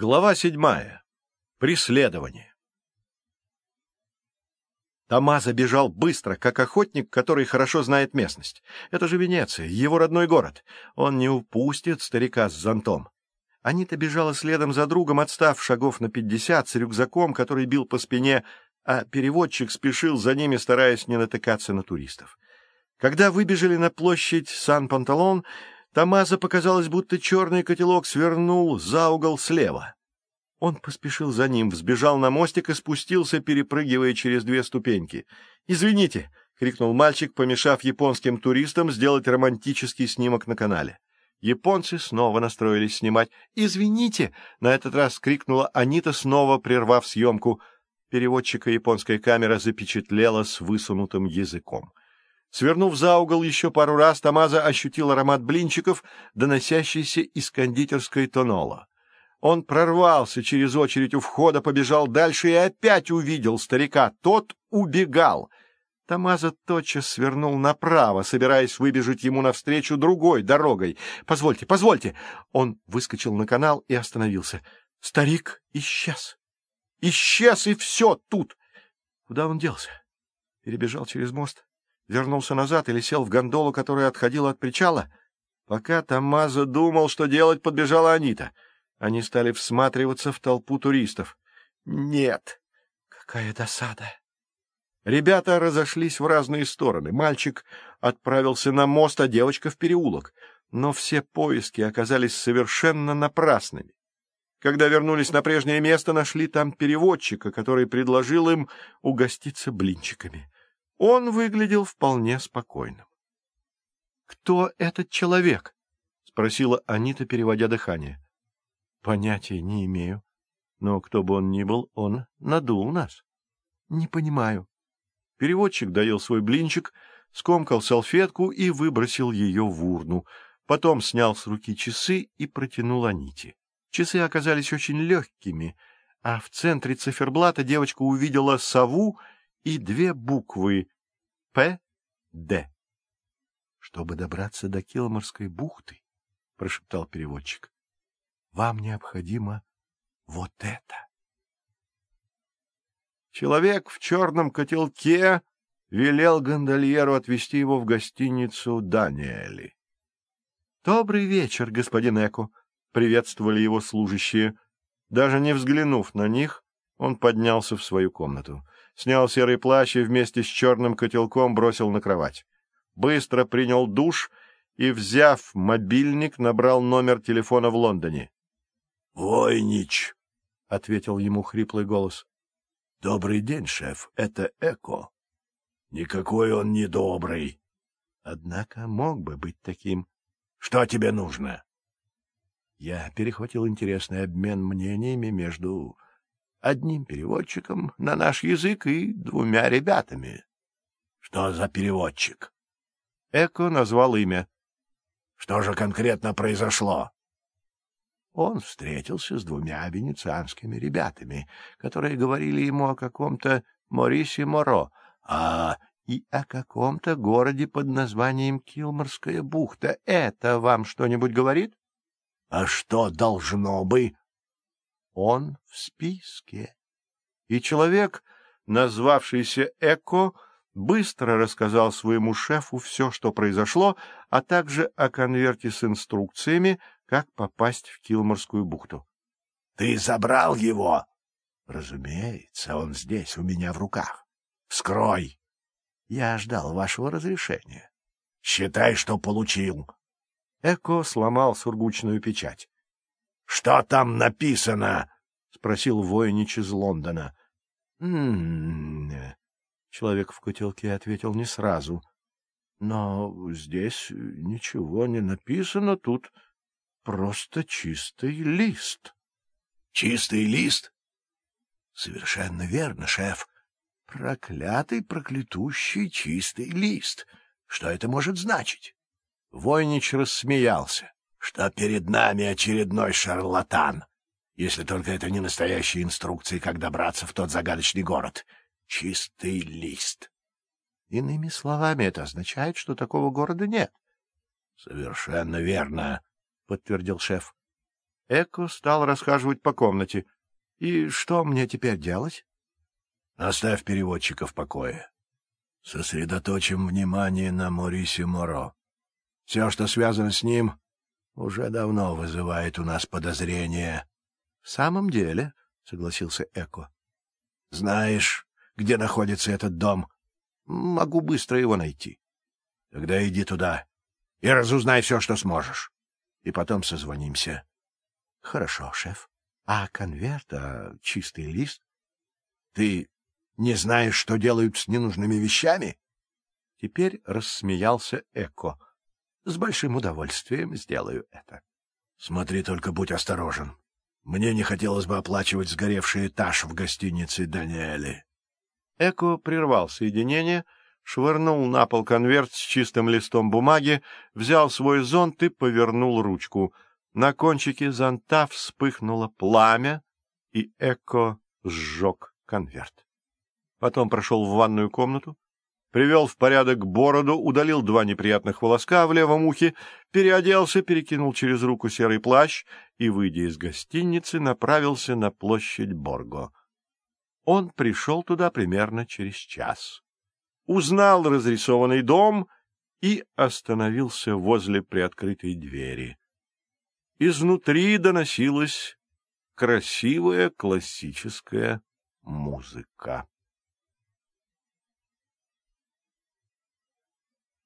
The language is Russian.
Глава седьмая. Преследование. Тамаза бежал быстро, как охотник, который хорошо знает местность. Это же Венеция, его родной город. Он не упустит старика с зонтом. Анита бежала следом за другом, отстав шагов на пятьдесят, с рюкзаком, который бил по спине, а переводчик спешил за ними, стараясь не натыкаться на туристов. Когда выбежали на площадь Сан-Панталон, Тамаза показалось, будто черный котелок свернул за угол слева. Он поспешил за ним, взбежал на мостик и спустился, перепрыгивая через две ступеньки. «Извините!» — крикнул мальчик, помешав японским туристам сделать романтический снимок на канале. Японцы снова настроились снимать. «Извините!» — на этот раз крикнула Анита, снова прервав съемку. Переводчика японская камера запечатлела с высунутым языком. Свернув за угол еще пару раз, Тамаза ощутил аромат блинчиков, доносящийся из кондитерской Тонола. Он прорвался через очередь у входа, побежал дальше и опять увидел старика. Тот убегал. Тамаза тотчас свернул направо, собираясь выбежать ему навстречу другой дорогой. «Позвольте, позвольте!» Он выскочил на канал и остановился. Старик исчез. Исчез, и все тут! Куда он делся? Перебежал через мост, вернулся назад или сел в гондолу, которая отходила от причала? Пока Тамаза думал, что делать, подбежала Анита — они стали всматриваться в толпу туристов. «Нет! Какая досада!» Ребята разошлись в разные стороны. Мальчик отправился на мост, а девочка — в переулок. Но все поиски оказались совершенно напрасными. Когда вернулись на прежнее место, нашли там переводчика, который предложил им угоститься блинчиками. Он выглядел вполне спокойным. — Кто этот человек? — спросила Анита, переводя дыхание. Понятия не имею. Но кто бы он ни был, он надул нас. Не понимаю. Переводчик доел свой блинчик, скомкал салфетку и выбросил ее в урну. Потом снял с руки часы и протянул Аните. Часы оказались очень легкими, а в центре циферблата девочка увидела сову и две буквы «П», «Д». — Чтобы добраться до Килморской бухты, — прошептал переводчик, вам необходимо вот это. Человек в черном котелке велел гондольеру отвезти его в гостиницу Даниэли. — Добрый вечер, господин Эко, — приветствовали его служащие. Даже не взглянув на них, он поднялся в свою комнату, снял серый плащ и вместе с черным котелком бросил на кровать. Быстро принял душ и, взяв мобильник, набрал номер телефона в Лондоне. Войнич, — ответил ему хриплый голос. — Добрый день, шеф, это Эко. Никакой он не добрый. Однако мог бы быть таким. Что тебе нужно? Я перехватил интересный обмен мнениями между одним переводчиком на наш язык и двумя ребятами. Что за переводчик? Эко назвал имя. Что же конкретно произошло? Он встретился с двумя венецианскими ребятами, которые говорили ему о каком-то Морисе Моро, а и о каком-то городе под названием Килморская бухта. Это вам что-нибудь говорит? — А что должно бы? — Он в списке. И человек, назвавшийся Эко, быстро рассказал своему шефу все, что произошло, а также о конверте с инструкциями, как попасть в Килморскую бухту. — Ты забрал его? — Разумеется, он здесь, у меня в руках. — Вскрой. — Я ждал вашего разрешения. — Считай, что получил. Эко сломал сургучную печать. — Что там написано? — спросил воинич из Лондона. «М-м-м», Человек в котелке ответил не сразу. — Но здесь ничего не написано, тут просто чистый лист. — Чистый лист? — Совершенно верно, шеф. Проклятый, проклятущий чистый лист. Что это может значить? Войнич рассмеялся. — Что перед нами очередной шарлатан. Если только это не настоящие инструкции, как добраться в тот загадочный город. Чистый лист. Иными словами, это означает, что такого города нет. — Совершенно верно подтвердил шеф. Эко стал расхаживать по комнате. — И что мне теперь делать? — Оставь переводчика в покое. Сосредоточим внимание на Морисе Моро. Все, что связано с ним, уже давно вызывает у нас подозрения. — В самом деле, — согласился Эко. — Знаешь, где находится этот дом? — Могу быстро его найти. — Тогда иди туда и разузнай все, что сможешь. И потом созвонимся. — Хорошо, шеф. А конверт, а чистый лист? — Ты не знаешь, что делают с ненужными вещами? Теперь рассмеялся Эко. — С большим удовольствием сделаю это. — Смотри, только будь осторожен. Мне не хотелось бы оплачивать сгоревший этаж в гостинице Даниэли. Эко прервал соединение — швырнул на пол конверт с чистым листом бумаги, взял свой зонт и повернул ручку. На кончике зонта вспыхнуло пламя, и Эко сжег конверт. Потом прошел в ванную комнату, привел в порядок бороду, удалил два неприятных волоска в левом ухе, переоделся, перекинул через руку серый плащ и, выйдя из гостиницы, направился на площадь Борго. Он пришел туда примерно через час узнал разрисованный дом и остановился возле приоткрытой двери. Изнутри доносилась красивая классическая музыка.